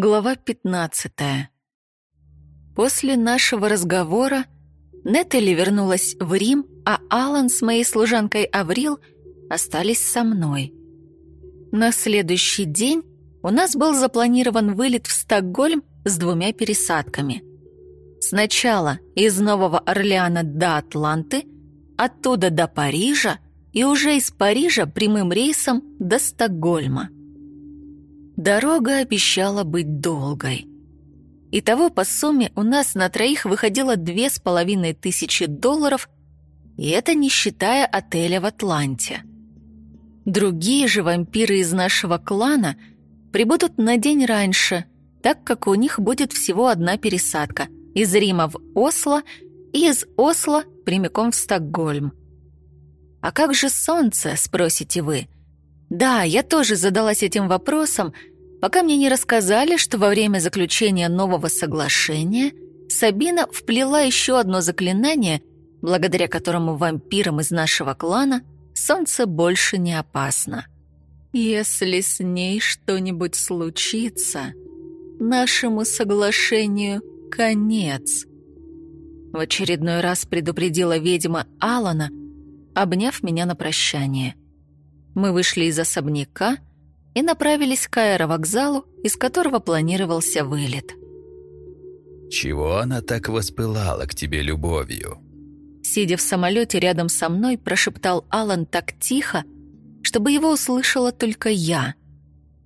Глава 15. После нашего разговора Нетели вернулась в Рим, а Алан с моей служанкой Аврил остались со мной. На следующий день у нас был запланирован вылет в Стокгольм с двумя пересадками. Сначала из Нового Орлеана до Атланты, оттуда до Парижа и уже из Парижа прямым рейсом до Стокгольма. Дорога обещала быть долгой. Итого по сумме у нас на троих выходило две с половиной тысячи долларов, и это не считая отеля в Атланте. Другие же вампиры из нашего клана прибудут на день раньше, так как у них будет всего одна пересадка из Рима в Осло и из Осло прямиком в Стокгольм. «А как же солнце?» – спросите вы – да, я тоже задалась этим вопросом, пока мне не рассказали, что во время заключения нового соглашения Сабина вплела еще одно заклинание, благодаря которому вампирам из нашего клана солнце больше не опасно. Если с ней что-нибудь случится, нашему соглашению конец. В очередной раз предупредила ведьма Алана, обняв меня на прощание – мы вышли из особняка и направились к аэровокзалу, из которого планировался вылет. «Чего она так воспылала к тебе любовью?» Сидя в самолете рядом со мной, прошептал Алан так тихо, чтобы его услышала только я.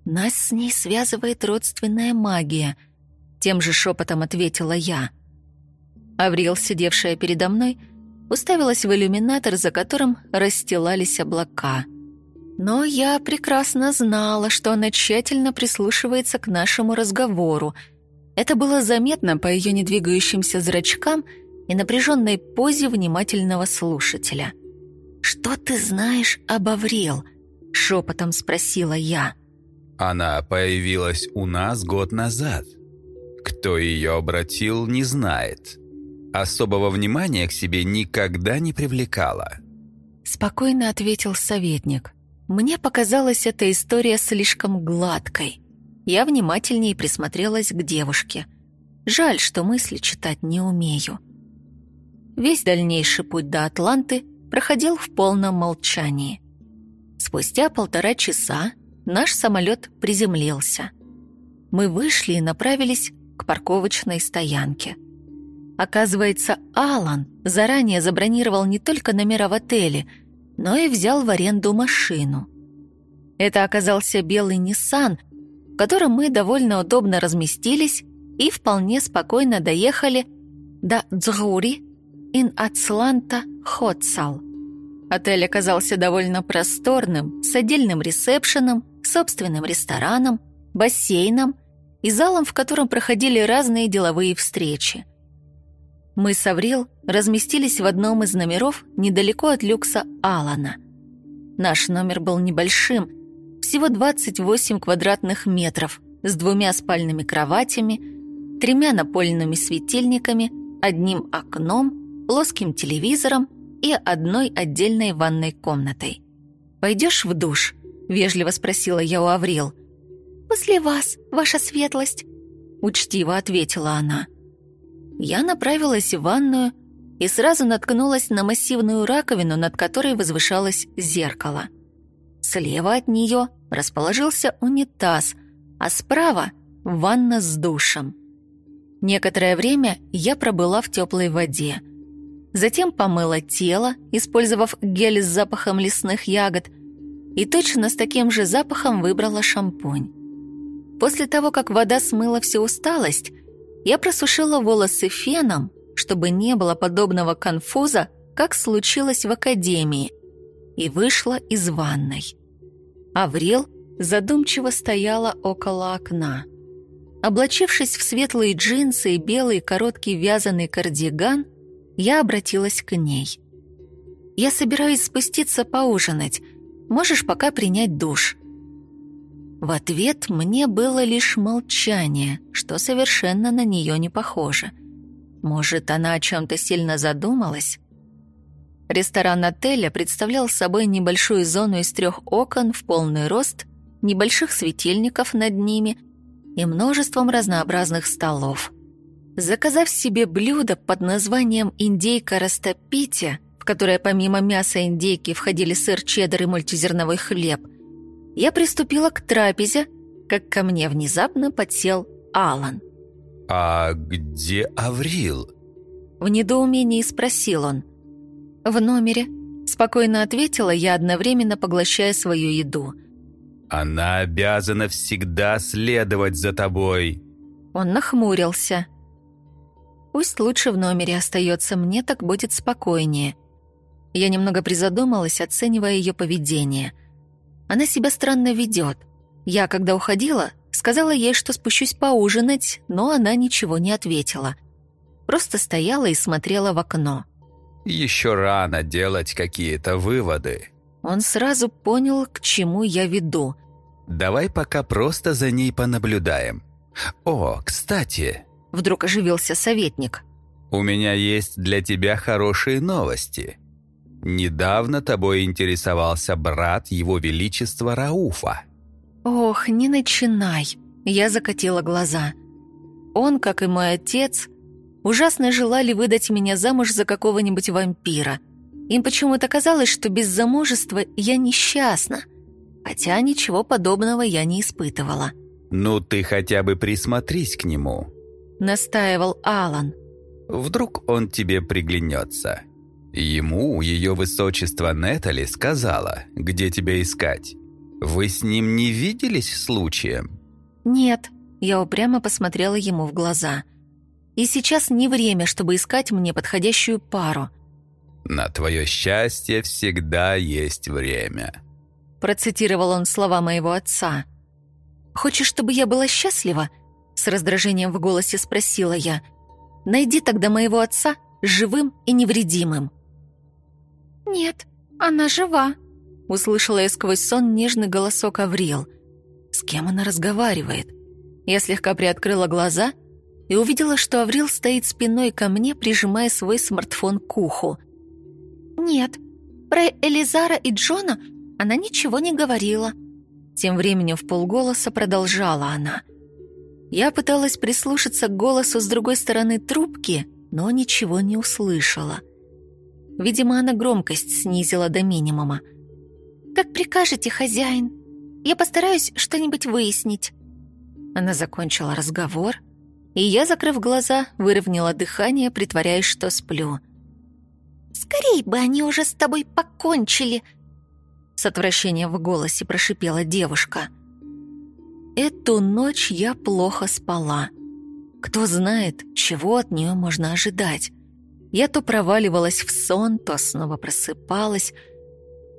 «Нас с ней связывает родственная магия», — тем же шепотом ответила я. Аврил, сидевшая передо мной, уставилась в иллюминатор, за которым расстилались облака — но я прекрасно знала, что она тщательно прислушивается к нашему разговору. Это было заметно по ее недвигающимся зрачкам и напряженной позе внимательного слушателя. «Что ты знаешь об Аврил?» — шепотом спросила я. «Она появилась у нас год назад. Кто ее обратил, не знает. Особого внимания к себе никогда не привлекала». Спокойно ответил советник. Мне показалась эта история слишком гладкой. Я внимательнее присмотрелась к девушке. Жаль, что мысли читать не умею. Весь дальнейший путь до Атланты проходил в полном молчании. Спустя полтора часа наш самолет приземлился. Мы вышли и направились к парковочной стоянке. Оказывается, Алан заранее забронировал не только номера в отеле – но и взял в аренду машину. Это оказался белый Nissan, в котором мы довольно удобно разместились и вполне спокойно доехали до Дзгури ин Ацланта Хотсал. Отель оказался довольно просторным, с отдельным ресепшеном, собственным рестораном, бассейном и залом, в котором проходили разные деловые встречи. Мы с Аврил разместились в одном из номеров недалеко от люкса Алана. Наш номер был небольшим, всего 28 квадратных метров, с двумя спальными кроватями, тремя напольными светильниками, одним окном, плоским телевизором и одной отдельной ванной комнатой. «Пойдешь в душ?» — вежливо спросила я у Аврил. «После вас, ваша светлость», — учтиво ответила она. Я направилась в ванную и сразу наткнулась на массивную раковину, над которой возвышалось зеркало. Слева от нее расположился унитаз, а справа — ванна с душем. Некоторое время я пробыла в теплой воде. Затем помыла тело, использовав гель с запахом лесных ягод, и точно с таким же запахом выбрала шампунь. После того, как вода смыла всю усталость, я просушила волосы феном, чтобы не было подобного конфуза, как случилось в академии, и вышла из ванной. Аврил задумчиво стояла около окна. Облачившись в светлые джинсы и белый короткий вязаный кардиган, я обратилась к ней. «Я собираюсь спуститься поужинать. Можешь пока принять душ?» В ответ мне было лишь молчание, что совершенно на нее не похоже. Может, она о чем-то сильно задумалась? Ресторан отеля представлял собой небольшую зону из трех окон в полный рост, небольших светильников над ними и множеством разнообразных столов. Заказав себе блюдо под названием «индейка растопите», в которое помимо мяса индейки входили сыр, чеддер и мультизерновой хлеб, я приступила к трапезе, как ко мне внезапно подсел Алан. «А где Аврил?» В недоумении спросил он. «В номере», — спокойно ответила я, одновременно поглощая свою еду. «Она обязана всегда следовать за тобой». Он нахмурился. «Пусть лучше в номере остается, мне так будет спокойнее». Я немного призадумалась, оценивая ее поведение. Она себя странно ведет. Я, когда уходила, сказала ей, что спущусь поужинать, но она ничего не ответила. Просто стояла и смотрела в окно. «Еще рано делать какие-то выводы». Он сразу понял, к чему я веду. «Давай пока просто за ней понаблюдаем. О, кстати...» Вдруг оживился советник. «У меня есть для тебя хорошие новости. Недавно тобой интересовался брат его величества Рауфа». «Ох, не начинай!» Я закатила глаза. Он, как и мой отец, ужасно желали выдать меня замуж за какого-нибудь вампира. Им почему-то казалось, что без замужества я несчастна. Хотя ничего подобного я не испытывала. «Ну ты хотя бы присмотрись к нему», — настаивал Алан. «Вдруг он тебе приглянется». Ему ее высочество Нетали сказала, где тебя искать. Вы с ним не виделись случаем? Нет, я упрямо посмотрела ему в глаза. И сейчас не время, чтобы искать мне подходящую пару. На твое счастье всегда есть время. Процитировал он слова моего отца. Хочешь, чтобы я была счастлива? С раздражением в голосе спросила я. Найди тогда моего отца живым и невредимым. «Нет, она жива», — услышала я сквозь сон нежный голосок Аврил. «С кем она разговаривает?» Я слегка приоткрыла глаза и увидела, что Аврил стоит спиной ко мне, прижимая свой смартфон к уху. «Нет, про Элизара и Джона она ничего не говорила». Тем временем в полголоса продолжала она. Я пыталась прислушаться к голосу с другой стороны трубки, но ничего не услышала. Видимо, она громкость снизила до минимума. «Как прикажете, хозяин. Я постараюсь что-нибудь выяснить». Она закончила разговор, и я, закрыв глаза, выровняла дыхание, притворяясь, что сплю. «Скорей бы они уже с тобой покончили!» С отвращением в голосе прошипела девушка. «Эту ночь я плохо спала. Кто знает, чего от нее можно ожидать. Я то проваливалась в сон, то снова просыпалась.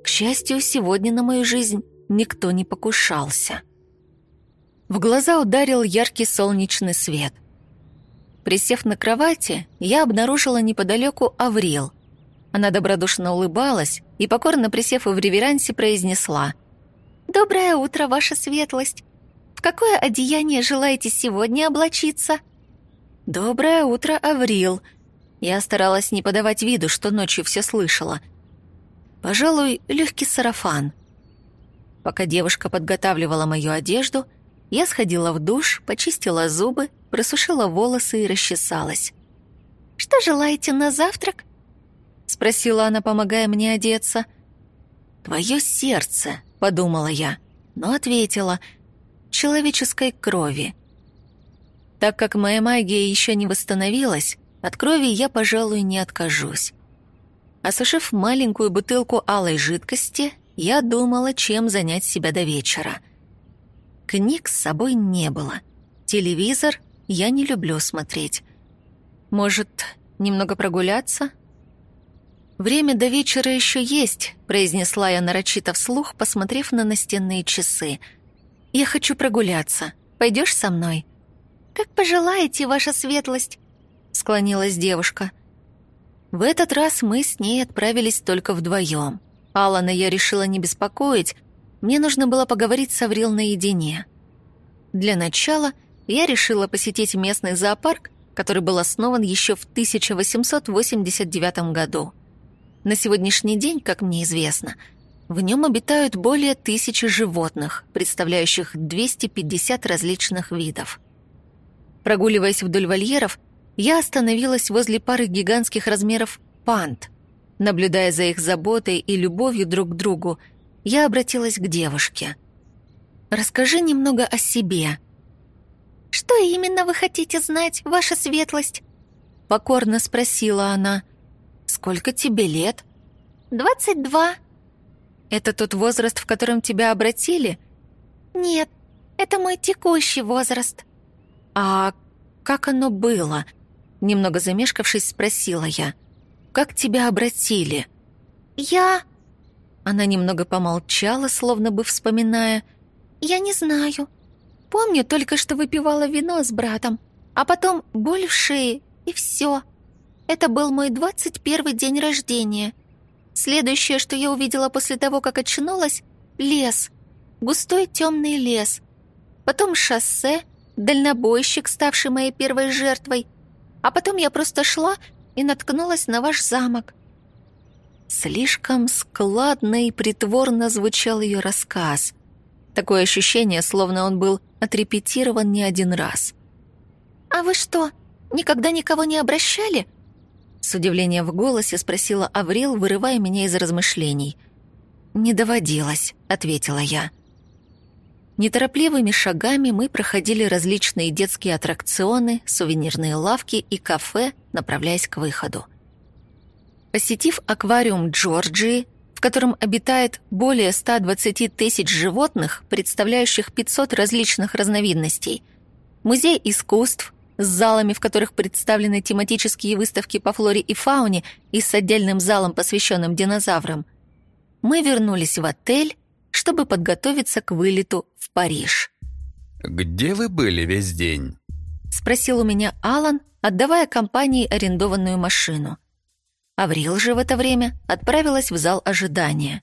К счастью, сегодня на мою жизнь никто не покушался. В глаза ударил яркий солнечный свет. Присев на кровати, я обнаружила неподалеку Аврил. Она добродушно улыбалась и, покорно присев в реверансе, произнесла «Доброе утро, ваша светлость! В какое одеяние желаете сегодня облачиться?» «Доброе утро, Аврил!» Я старалась не подавать виду, что ночью все слышала. Пожалуй, легкий сарафан. Пока девушка подготавливала мою одежду, я сходила в душ, почистила зубы, просушила волосы и расчесалась. «Что желаете на завтрак?» — спросила она, помогая мне одеться. «Твое сердце», — подумала я, но ответила, «человеческой крови». Так как моя магия еще не восстановилась, от крови я, пожалуй, не откажусь. Осушив маленькую бутылку алой жидкости, я думала, чем занять себя до вечера. Книг с собой не было. Телевизор я не люблю смотреть. Может, немного прогуляться? «Время до вечера еще есть», — произнесла я нарочито вслух, посмотрев на настенные часы. «Я хочу прогуляться. Пойдешь со мной?» «Как пожелаете, ваша светлость», склонилась девушка. В этот раз мы с ней отправились только вдвоем. Алана я решила не беспокоить, мне нужно было поговорить с Аврил наедине. Для начала я решила посетить местный зоопарк, который был основан еще в 1889 году. На сегодняшний день, как мне известно, В нем обитают более тысячи животных, представляющих 250 различных видов. Прогуливаясь вдоль вольеров, я остановилась возле пары гигантских размеров панд. Наблюдая за их заботой и любовью друг к другу, я обратилась к девушке. «Расскажи немного о себе». «Что именно вы хотите знать, ваша светлость?» Покорно спросила она. «Сколько тебе лет?» «Двадцать два». «Это тот возраст, в котором тебя обратили?» «Нет, это мой текущий возраст». «А как оно было?» Немного замешкавшись, спросила я. «Как тебя обратили?» «Я...» Она немного помолчала, словно бы вспоминая. «Я не знаю. Помню только, что выпивала вино с братом, а потом боль в шее, и все. Это был мой двадцать первый день рождения. Следующее, что я увидела после того, как очнулась — лес. Густой темный лес. Потом шоссе, дальнобойщик, ставший моей первой жертвой. А потом я просто шла и наткнулась на ваш замок. Слишком складно и притворно звучал ее рассказ. Такое ощущение, словно он был отрепетирован не один раз. «А вы что, никогда никого не обращали?» С удивлением в голосе спросила Аврил, вырывая меня из размышлений. «Не доводилось», — ответила я. Неторопливыми шагами мы проходили различные детские аттракционы, сувенирные лавки и кафе, направляясь к выходу. Посетив аквариум Джорджии, в котором обитает более 120 тысяч животных, представляющих 500 различных разновидностей, музей искусств с залами, в которых представлены тематические выставки по флоре и фауне и с отдельным залом, посвященным динозаврам, мы вернулись в отель чтобы подготовиться к вылету в Париж. «Где вы были весь день?» — спросил у меня Алан, отдавая компании арендованную машину. Аврил же в это время отправилась в зал ожидания.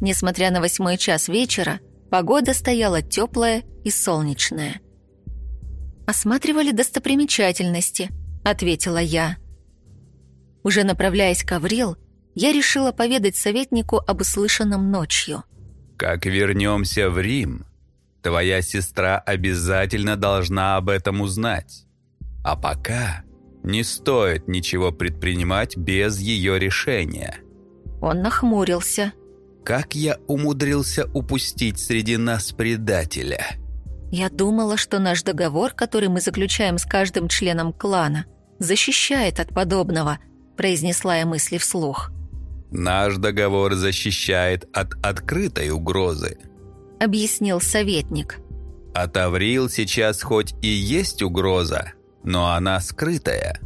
Несмотря на восьмой час вечера, погода стояла теплая и солнечная. «Осматривали достопримечательности», — ответила я. Уже направляясь к Аврил, я решила поведать советнику об услышанном ночью. Как вернемся в Рим, твоя сестра обязательно должна об этом узнать. А пока не стоит ничего предпринимать без ее решения». Он нахмурился. «Как я умудрился упустить среди нас предателя?» «Я думала, что наш договор, который мы заключаем с каждым членом клана, защищает от подобного», произнесла я мысли вслух. Наш договор защищает от открытой угрозы», — объяснил советник. «От Аврил сейчас хоть и есть угроза, но она скрытая.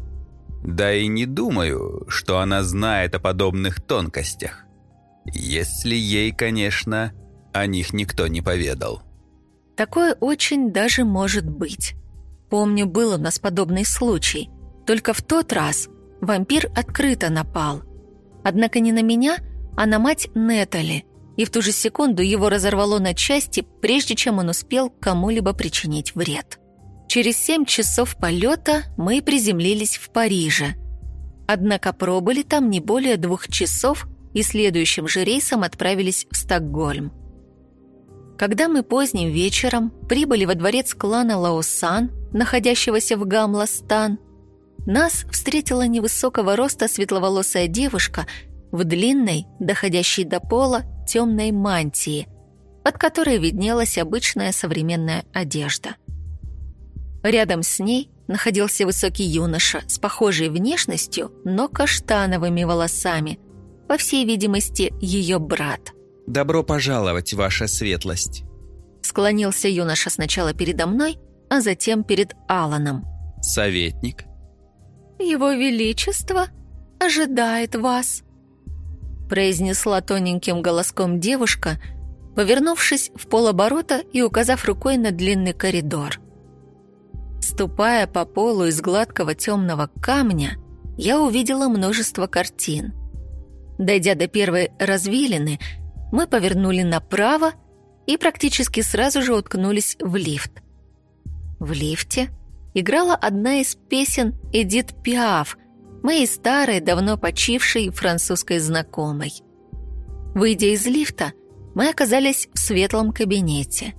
Да и не думаю, что она знает о подобных тонкостях. Если ей, конечно, о них никто не поведал». Такое очень даже может быть. Помню, был у нас подобный случай. Только в тот раз вампир открыто напал — Однако не на меня, а на мать Нетали, и в ту же секунду его разорвало на части, прежде чем он успел кому-либо причинить вред. Через семь часов полета мы приземлились в Париже. Однако пробыли там не более двух часов и следующим же рейсом отправились в Стокгольм. Когда мы поздним вечером прибыли во дворец клана Лаосан, находящегося в Гамластан, нас встретила невысокого роста светловолосая девушка в длинной, доходящей до пола, темной мантии, под которой виднелась обычная современная одежда. Рядом с ней находился высокий юноша с похожей внешностью, но каштановыми волосами, по всей видимости, ее брат. «Добро пожаловать, ваша светлость!» Склонился юноша сначала передо мной, а затем перед Аланом. «Советник?» «Его Величество ожидает вас», произнесла тоненьким голоском девушка, повернувшись в полоборота и указав рукой на длинный коридор. Ступая по полу из гладкого темного камня, я увидела множество картин. Дойдя до первой развилины, мы повернули направо и практически сразу же уткнулись в лифт. В лифте играла одна из песен Эдит Пиаф, моей старой, давно почившей французской знакомой. Выйдя из лифта, мы оказались в светлом кабинете.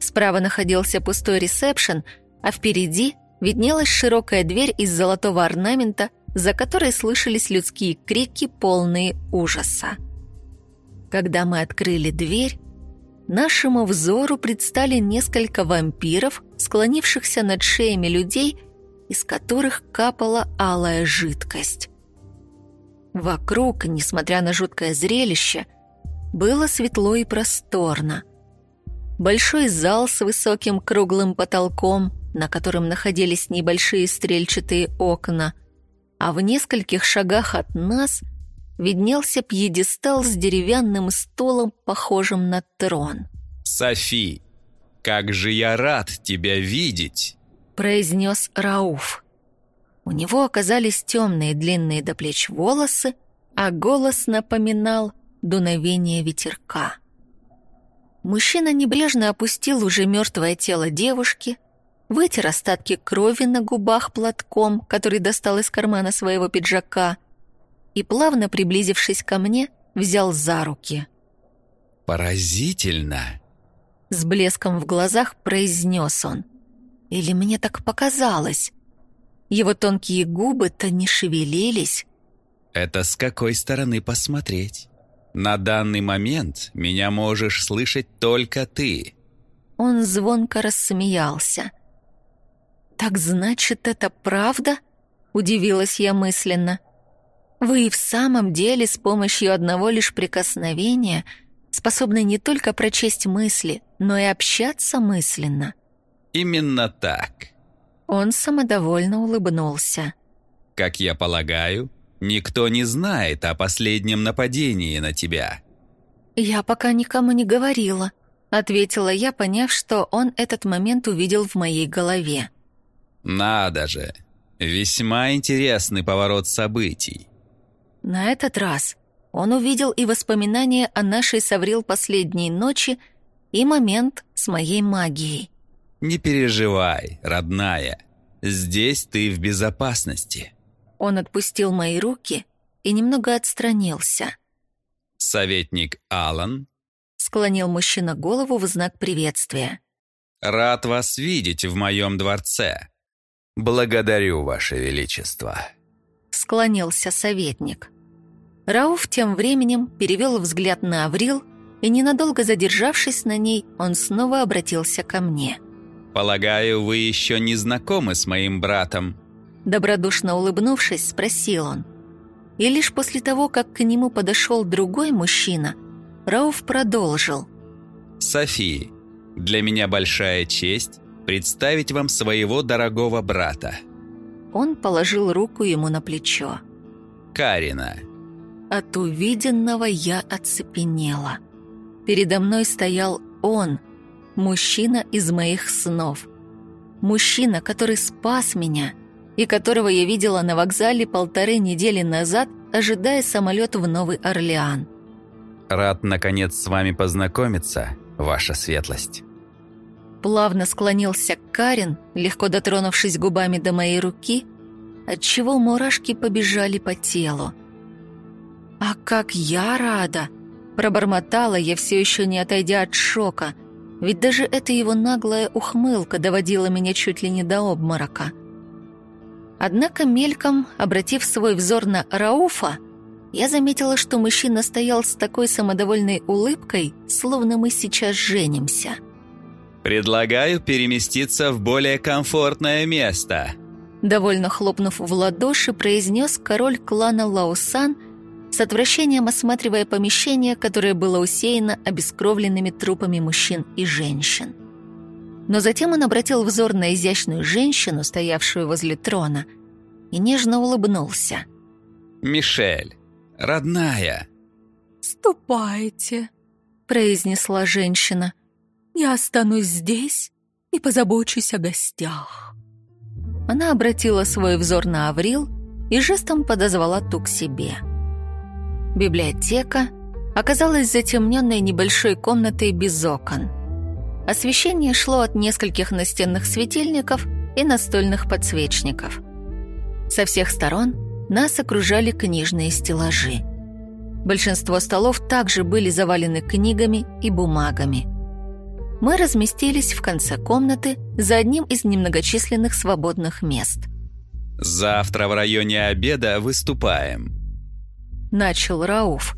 Справа находился пустой ресепшн, а впереди виднелась широкая дверь из золотого орнамента, за которой слышались людские крики, полные ужаса. Когда мы открыли дверь, нашему взору предстали несколько вампиров, склонившихся над шеями людей, из которых капала алая жидкость. Вокруг, несмотря на жуткое зрелище, было светло и просторно. Большой зал с высоким круглым потолком, на котором находились небольшие стрельчатые окна, а в нескольких шагах от нас виднелся пьедестал с деревянным столом, похожим на трон. «Софи, как же я рад тебя видеть!» произнес Рауф. У него оказались темные длинные до плеч волосы, а голос напоминал дуновение ветерка. Мужчина небрежно опустил уже мертвое тело девушки, вытер остатки крови на губах платком, который достал из кармана своего пиджака, и, плавно приблизившись ко мне, взял за руки. «Поразительно!» С блеском в глазах произнес он. Или мне так показалось? Его тонкие губы-то не шевелились. Это с какой стороны посмотреть? На данный момент меня можешь слышать только ты. Он звонко рассмеялся. «Так значит, это правда?» — удивилась я мысленно. «Вы и в самом деле с помощью одного лишь прикосновения способны не только прочесть мысли, но и общаться мысленно». Именно так. Он самодовольно улыбнулся. Как я полагаю, никто не знает о последнем нападении на тебя. Я пока никому не говорила, ответила я, поняв, что он этот момент увидел в моей голове. Надо же. Весьма интересный поворот событий. На этот раз он увидел и воспоминания о нашей Саврил последней ночи, и момент с моей магией. «Не переживай, родная. Здесь ты в безопасности». Он отпустил мои руки и немного отстранился. «Советник Алан?» Склонил мужчина голову в знак приветствия. «Рад вас видеть в моем дворце». «Благодарю, Ваше Величество», — склонился советник. Рауф тем временем перевел взгляд на Аврил, и, ненадолго задержавшись на ней, он снова обратился ко мне — «Полагаю, вы еще не знакомы с моим братом?» Добродушно улыбнувшись, спросил он. И лишь после того, как к нему подошел другой мужчина, Рауф продолжил. «Софи, для меня большая честь представить вам своего дорогого брата». Он положил руку ему на плечо. «Карина». От увиденного я оцепенела. Передо мной стоял он – Мужчина из моих снов. Мужчина, который спас меня и которого я видела на вокзале полторы недели назад, ожидая самолет в Новый Орлеан. «Рад, наконец, с вами познакомиться, ваша светлость». Плавно склонился Карин, легко дотронувшись губами до моей руки, отчего мурашки побежали по телу. «А как я рада!» Пробормотала я, все еще не отойдя от шока – ведь даже эта его наглая ухмылка доводила меня чуть ли не до обморока. Однако мельком, обратив свой взор на Рауфа, я заметила, что мужчина стоял с такой самодовольной улыбкой, словно мы сейчас женимся. «Предлагаю переместиться в более комфортное место», Довольно хлопнув в ладоши, произнес король клана Лаусан – с отвращением осматривая помещение, которое было усеяно обескровленными трупами мужчин и женщин. Но затем он обратил взор на изящную женщину, стоявшую возле трона, и нежно улыбнулся. «Мишель, родная!» «Ступайте», — произнесла женщина. «Я останусь здесь и позабочусь о гостях». Она обратила свой взор на Аврил и жестом подозвала ту к себе. Библиотека оказалась затемненной небольшой комнатой без окон. Освещение шло от нескольких настенных светильников и настольных подсвечников. Со всех сторон нас окружали книжные стеллажи. Большинство столов также были завалены книгами и бумагами. Мы разместились в конце комнаты за одним из немногочисленных свободных мест. «Завтра в районе обеда выступаем», — начал Рауф.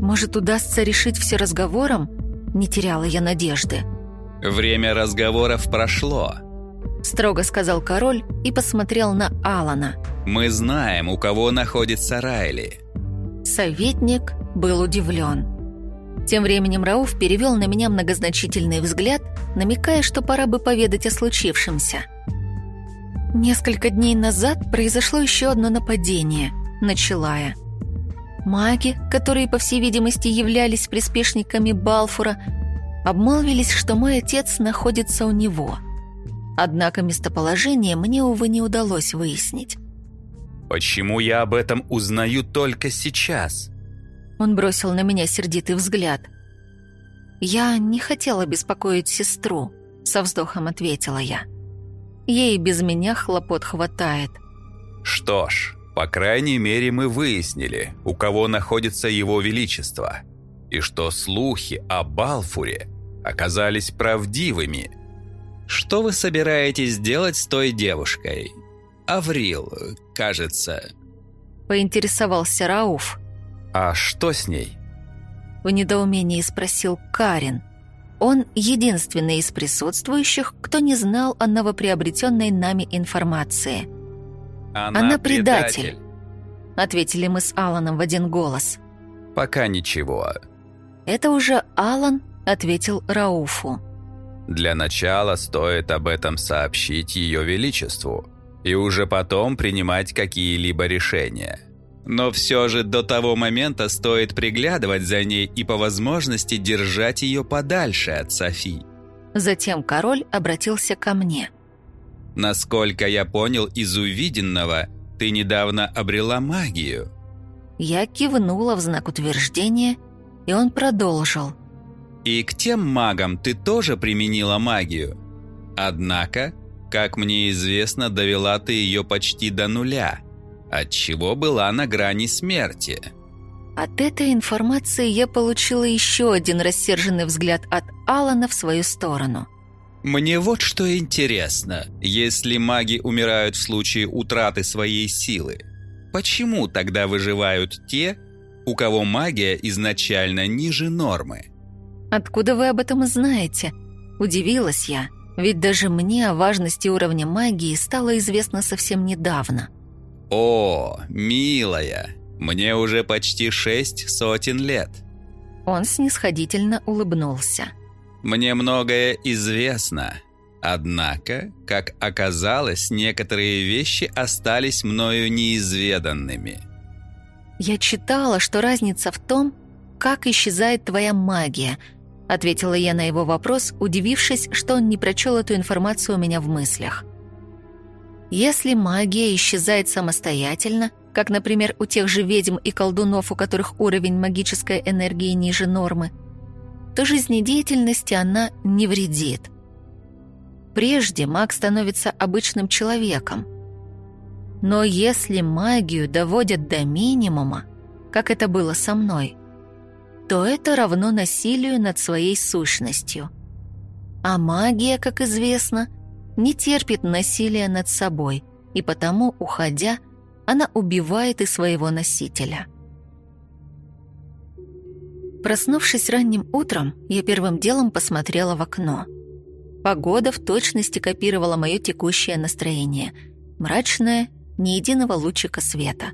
«Может, удастся решить все разговором?» Не теряла я надежды. «Время разговоров прошло», — строго сказал король и посмотрел на Алана. «Мы знаем, у кого находится Райли». Советник был удивлен. Тем временем Рауф перевел на меня многозначительный взгляд, намекая, что пора бы поведать о случившемся. Несколько дней назад произошло еще одно нападение, начала я. Маги, которые, по всей видимости, являлись приспешниками Балфура, обмолвились, что мой отец находится у него. Однако местоположение мне, увы, не удалось выяснить. «Почему я об этом узнаю только сейчас?» Он бросил на меня сердитый взгляд. «Я не хотела беспокоить сестру», — со вздохом ответила я. «Ей без меня хлопот хватает». «Что ж, по крайней мере, мы выяснили, у кого находится его величество, и что слухи о Балфуре оказались правдивыми. Что вы собираетесь делать с той девушкой? Аврил, кажется. Поинтересовался Рауф. А что с ней? В недоумении спросил Карин. Он единственный из присутствующих, кто не знал о новоприобретенной нами информации – она, Она предатель. предатель», — ответили мы с Аланом в один голос. «Пока ничего». Это уже Алан ответил Рауфу. «Для начала стоит об этом сообщить Ее Величеству и уже потом принимать какие-либо решения». Но все же до того момента стоит приглядывать за ней и по возможности держать ее подальше от Софи. Затем король обратился ко мне. Насколько я понял из увиденного, ты недавно обрела магию. Я кивнула в знак утверждения, и он продолжил. И к тем магам ты тоже применила магию. Однако, как мне известно, довела ты ее почти до нуля, отчего была на грани смерти. От этой информации я получила еще один рассерженный взгляд от Алана в свою сторону – мне вот что интересно. Если маги умирают в случае утраты своей силы, почему тогда выживают те, у кого магия изначально ниже нормы? Откуда вы об этом знаете? Удивилась я, ведь даже мне о важности уровня магии стало известно совсем недавно. О, милая, мне уже почти шесть сотен лет. Он снисходительно улыбнулся. Мне многое известно. Однако, как оказалось, некоторые вещи остались мною неизведанными. «Я читала, что разница в том, как исчезает твоя магия», ответила я на его вопрос, удивившись, что он не прочел эту информацию у меня в мыслях. Если магия исчезает самостоятельно, как, например, у тех же ведьм и колдунов, у которых уровень магической энергии ниже нормы, то жизнедеятельности она не вредит. Прежде маг становится обычным человеком. Но если магию доводят до минимума, как это было со мной, то это равно насилию над своей сущностью. А магия, как известно, не терпит насилия над собой, и потому, уходя, она убивает и своего носителя – Проснувшись ранним утром, я первым делом посмотрела в окно. Погода в точности копировала мое текущее настроение. Мрачное, ни единого лучика света.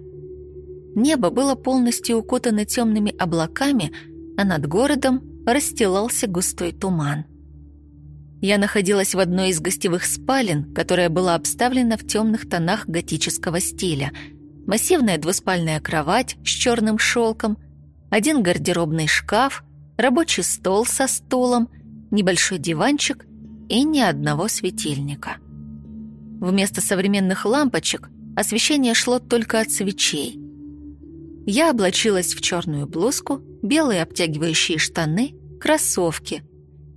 Небо было полностью укутано темными облаками, а над городом расстилался густой туман. Я находилась в одной из гостевых спален, которая была обставлена в темных тонах готического стиля. Массивная двуспальная кровать с черным шелком – один гардеробный шкаф, рабочий стол со стулом, небольшой диванчик и ни одного светильника. Вместо современных лампочек освещение шло только от свечей. Я облачилась в черную блузку, белые обтягивающие штаны, кроссовки,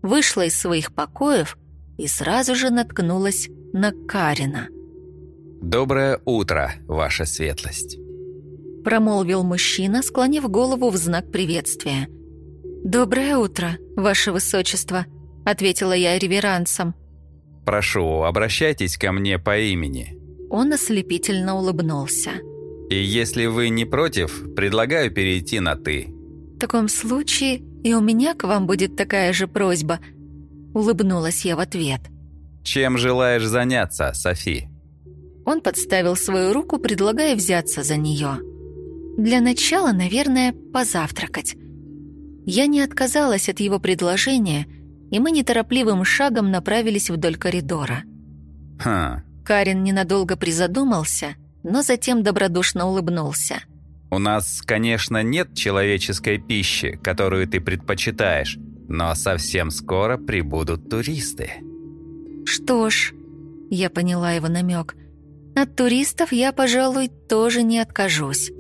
вышла из своих покоев и сразу же наткнулась на Карина. «Доброе утро, ваша светлость!» — промолвил мужчина, склонив голову в знак приветствия. «Доброе утро, ваше высочество», — ответила я реверансом. «Прошу, обращайтесь ко мне по имени». Он ослепительно улыбнулся. «И если вы не против, предлагаю перейти на «ты». «В таком случае и у меня к вам будет такая же просьба», — улыбнулась я в ответ. «Чем желаешь заняться, Софи?» Он подставил свою руку, предлагая взяться за нее. Для начала, наверное, позавтракать. Я не отказалась от его предложения, и мы неторопливым шагом направились вдоль коридора. «Хм...» Карин ненадолго призадумался, но затем добродушно улыбнулся. «У нас, конечно, нет человеческой пищи, которую ты предпочитаешь, но совсем скоро прибудут туристы». «Что ж...» — я поняла его намек — от туристов я, пожалуй, тоже не откажусь.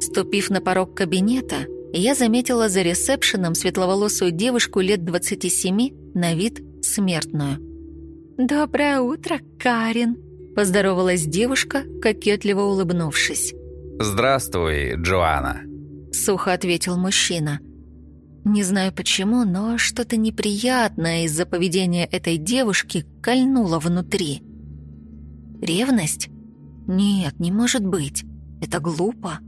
Ступив на порог кабинета, я заметила за ресепшеном светловолосую девушку лет 27, на вид смертную. «Доброе утро, Карин», — поздоровалась девушка, кокетливо улыбнувшись. «Здравствуй, Джоанна», — сухо ответил мужчина. Не знаю почему, но что-то неприятное из-за поведения этой девушки кольнуло внутри. Ревность? Нет, не может быть. Это глупо.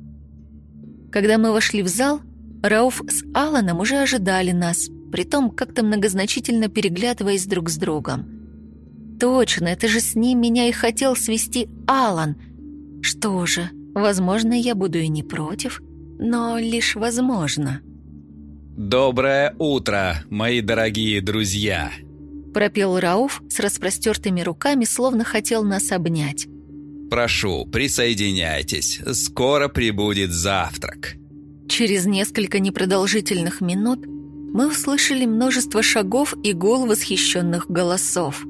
Когда мы вошли в зал, Рауф с Аланом уже ожидали нас, притом как-то многозначительно переглядываясь друг с другом. Точно, это же с ним меня и хотел свести Алан. Что же, возможно, я буду и не против, но лишь возможно. «Доброе утро, мои дорогие друзья!» пропел Рауф с распростертыми руками, словно хотел нас обнять. «Прошу, присоединяйтесь. Скоро прибудет завтрак». Через несколько непродолжительных минут мы услышали множество шагов и гул восхищенных голосов.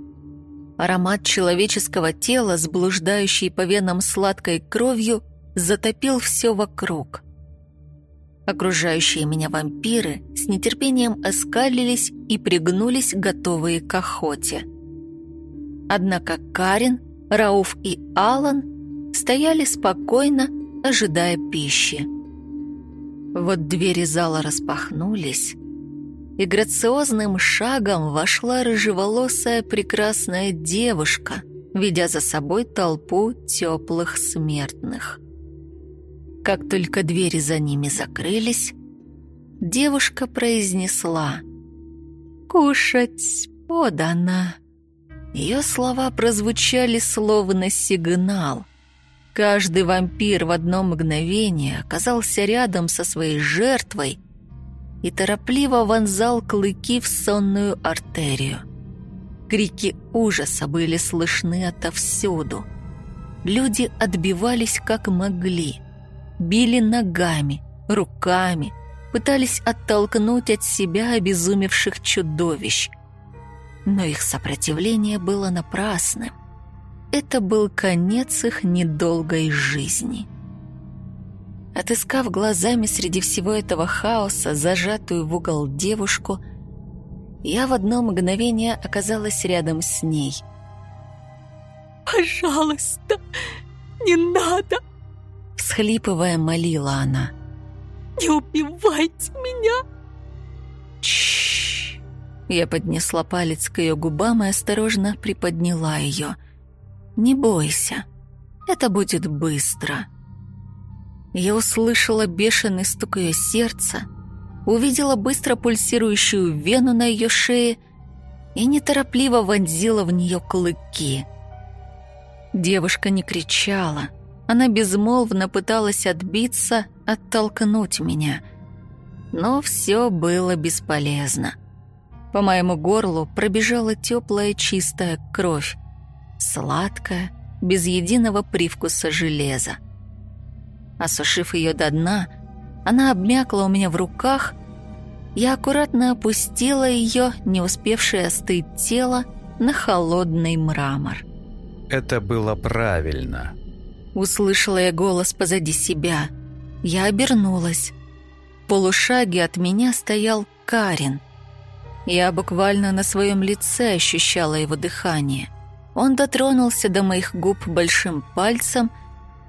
Аромат человеческого тела, сблуждающий по венам сладкой кровью, затопил все вокруг. Окружающие меня вампиры с нетерпением оскалились и пригнулись, готовые к охоте. Однако Карин, Рауф и Алан стояли спокойно, ожидая пищи. Вот двери зала распахнулись, и грациозным шагом вошла рыжеволосая прекрасная девушка, ведя за собой толпу теплых смертных. Как только двери за ними закрылись, девушка произнесла «Кушать подано». Ее слова прозвучали словно сигнал. Каждый вампир в одно мгновение оказался рядом со своей жертвой и торопливо вонзал клыки в сонную артерию. Крики ужаса были слышны отовсюду. Люди отбивались как могли били ногами, руками, пытались оттолкнуть от себя обезумевших чудовищ. Но их сопротивление было напрасным. Это был конец их недолгой жизни. Отыскав глазами среди всего этого хаоса зажатую в угол девушку, я в одно мгновение оказалась рядом с ней. «Пожалуйста, не надо!» Всхлипывая, молила она. «Не убивайте меня!» Чш! Я поднесла палец к ее губам и осторожно приподняла ее. «Не бойся, это будет быстро». Я услышала бешеный стук ее сердца, увидела быстро пульсирующую вену на ее шее и неторопливо вонзила в нее клыки. Девушка не кричала, она безмолвно пыталась отбиться, оттолкнуть меня. Но все было бесполезно. По моему горлу пробежала теплая чистая кровь, сладкая, без единого привкуса железа. Осушив ее до дна, она обмякла у меня в руках, я аккуратно опустила ее, не успевшее остыть тело, на холодный мрамор. Это было правильно. Услышала я голос позади себя. Я обернулась. В полушаге от меня стоял Карин. Я буквально на своем лице ощущала его дыхание. Он дотронулся до моих губ большим пальцем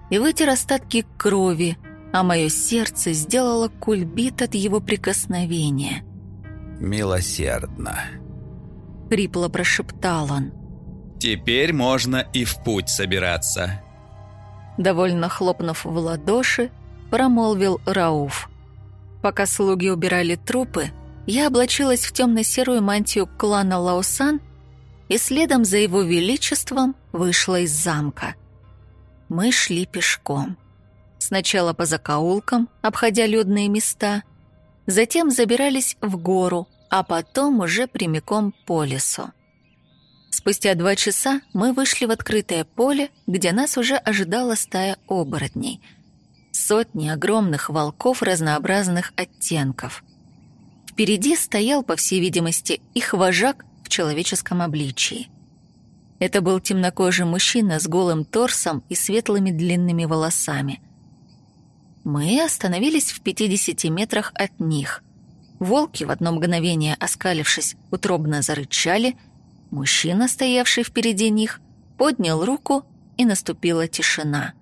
и вытер остатки крови, а мое сердце сделало кульбит от его прикосновения. «Милосердно», — хрипло прошептал он. «Теперь можно и в путь собираться». Довольно хлопнув в ладоши, промолвил Рауф. Пока слуги убирали трупы, я облачилась в темно-серую мантию клана Лаусан и следом за его величеством вышла из замка. Мы шли пешком. Сначала по закоулкам, обходя людные места, затем забирались в гору, а потом уже прямиком по лесу. Спустя два часа мы вышли в открытое поле, где нас уже ожидала стая оборотней. Сотни огромных волков разнообразных оттенков. Впереди стоял, по всей видимости, их вожак в человеческом обличии. Это был темнокожий мужчина с голым торсом и светлыми длинными волосами. Мы остановились в 50 метрах от них. Волки, в одно мгновение оскалившись, утробно зарычали. Мужчина, стоявший впереди них, поднял руку, и наступила тишина.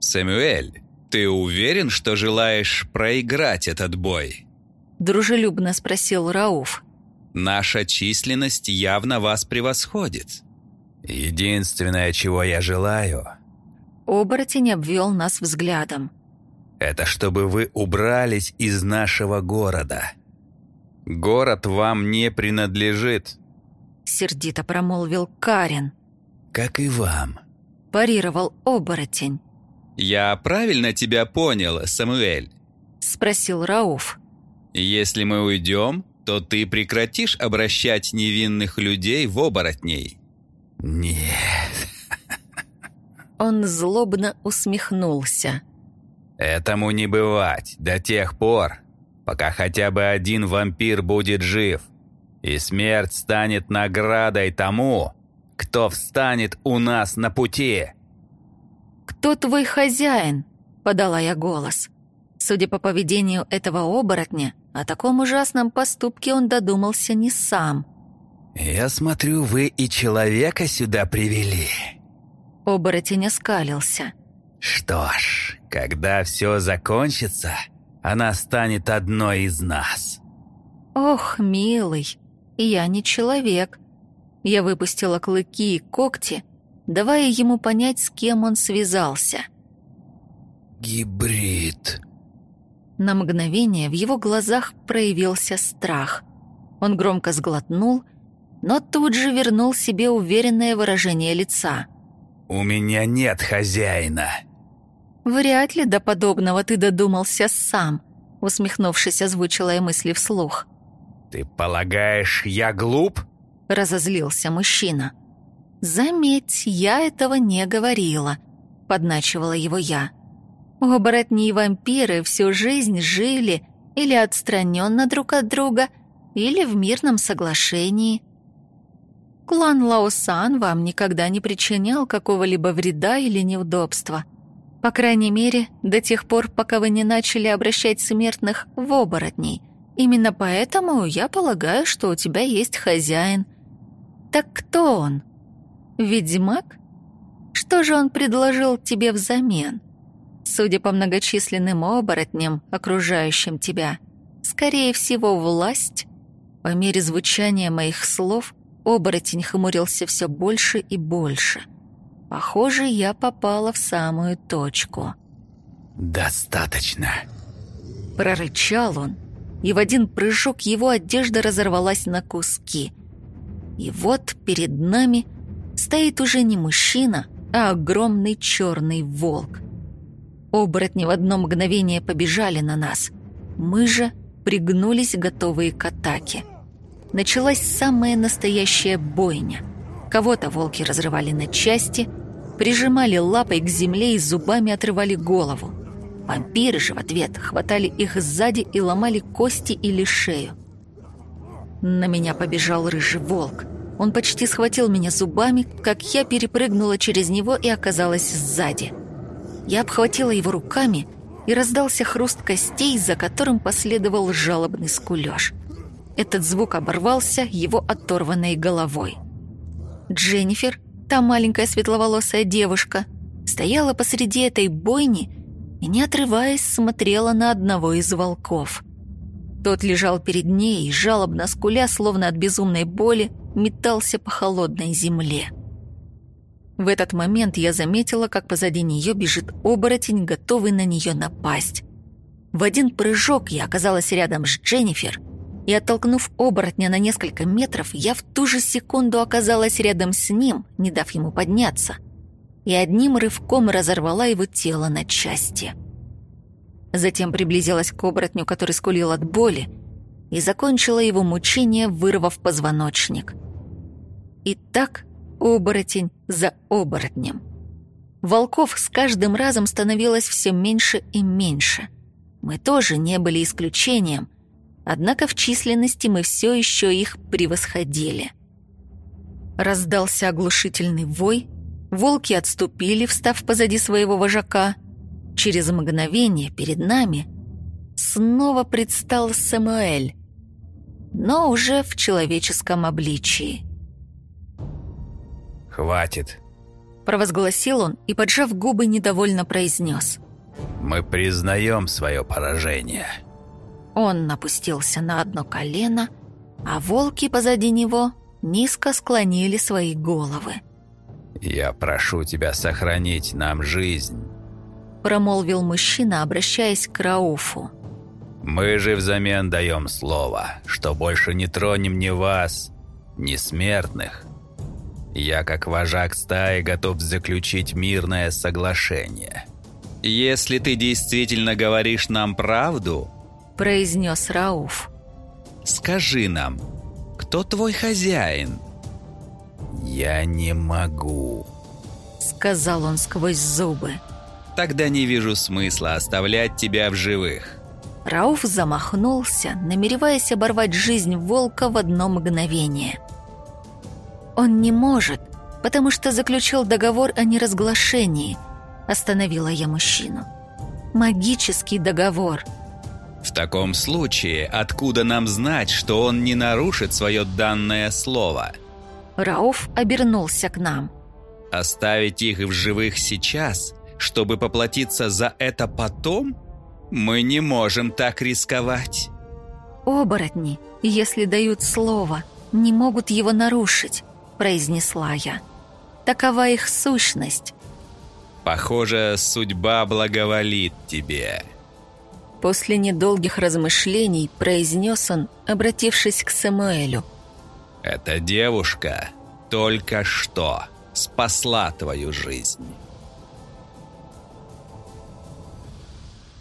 «Сэмюэль, ты уверен, что желаешь проиграть этот бой?» Дружелюбно спросил Рауф. «Наша численность явно вас превосходит». «Единственное, чего я желаю...» Оборотень обвел нас взглядом. «Это чтобы вы убрались из нашего города». «Город вам не принадлежит», — сердито промолвил Карен. «Как и вам», — парировал оборотень. «Я правильно тебя понял, Самуэль?» — спросил Рауф. Если мы уйдем, то ты прекратишь обращать невинных людей в оборотней». «Нет». Он злобно усмехнулся. «Этому не бывать до тех пор, пока хотя бы один вампир будет жив, и смерть станет наградой тому, кто встанет у нас на пути». «Кто твой хозяин?» — подала я голос. Судя по поведению этого оборотня, о таком ужасном поступке он додумался не сам. «Я смотрю, вы и человека сюда привели». Оборотень оскалился. «Что ж, когда все закончится, она станет одной из нас». «Ох, милый, я не человек». Я выпустила клыки и когти, давая ему понять, с кем он связался. «Гибрид», на мгновение в его глазах проявился страх. Он громко сглотнул, но тут же вернул себе уверенное выражение лица. «У меня нет хозяина». «Вряд ли до подобного ты додумался сам», усмехнувшись, озвучила я мысли вслух. «Ты полагаешь, я глуп?» разозлился мужчина. «Заметь, я этого не говорила», подначивала его я. Оборотни и вампиры всю жизнь жили или отстраненно друг от друга, или в мирном соглашении. Клан Лаусан вам никогда не причинял какого-либо вреда или неудобства. По крайней мере, до тех пор, пока вы не начали обращать смертных в оборотней. Именно поэтому я полагаю, что у тебя есть хозяин. Так кто он? Ведьмак? Что же он предложил тебе взамен?» Судя по многочисленным оборотням, окружающим тебя, скорее всего, власть. По мере звучания моих слов оборотень хмурился все больше и больше. Похоже, я попала в самую точку. «Достаточно», — прорычал он, и в один прыжок его одежда разорвалась на куски. И вот перед нами стоит уже не мужчина, а огромный черный волк — Оборотни в одно мгновение побежали на нас. Мы же пригнулись, готовые к атаке. Началась самая настоящая бойня. Кого-то волки разрывали на части, прижимали лапой к земле и зубами отрывали голову. Вампиры же в ответ хватали их сзади и ломали кости или шею. На меня побежал рыжий волк. Он почти схватил меня зубами, как я перепрыгнула через него и оказалась сзади. Я обхватила его руками, и раздался хруст костей, за которым последовал жалобный скулёж. Этот звук оборвался его оторванной головой. Дженнифер, та маленькая светловолосая девушка, стояла посреди этой бойни и, не отрываясь, смотрела на одного из волков. Тот лежал перед ней и, жалобно скуля, словно от безумной боли, метался по холодной земле. В этот момент я заметила, как позади нее бежит оборотень, готовый на нее напасть. В один прыжок я оказалась рядом с Дженнифер, и, оттолкнув оборотня на несколько метров, я в ту же секунду оказалась рядом с ним, не дав ему подняться, и одним рывком разорвала его тело на части. Затем приблизилась к оборотню, который скулил от боли, и закончила его мучение, вырвав позвоночник. И так оборотень за оборотнем. Волков с каждым разом становилось все меньше и меньше. Мы тоже не были исключением, однако в численности мы все еще их превосходили. Раздался оглушительный вой, волки отступили, встав позади своего вожака. Через мгновение перед нами снова предстал Самуэль, но уже в человеческом обличии. «Хватит», — провозгласил он и, поджав губы, недовольно произнес. «Мы признаем свое поражение». Он напустился на одно колено, а волки позади него низко склонили свои головы. «Я прошу тебя сохранить нам жизнь», — промолвил мужчина, обращаясь к Рауфу. «Мы же взамен даем слово, что больше не тронем ни вас, ни смертных, я, как вожак стаи, готов заключить мирное соглашение. «Если ты действительно говоришь нам правду», – произнес Рауф, – «скажи нам, кто твой хозяин?» «Я не могу», – сказал он сквозь зубы. «Тогда не вижу смысла оставлять тебя в живых». Рауф замахнулся, намереваясь оборвать жизнь волка в одно мгновение – «Он не может, потому что заключил договор о неразглашении», остановила я мужчину. «Магический договор». «В таком случае, откуда нам знать, что он не нарушит свое данное слово?» Рауф обернулся к нам. «Оставить их в живых сейчас, чтобы поплатиться за это потом? Мы не можем так рисковать». «Оборотни, если дают слово, не могут его нарушить произнесла я. Такова их сущность. Похоже, судьба благоволит тебе. После недолгих размышлений произнес он, обратившись к Самуэлю. Эта девушка только что спасла твою жизнь.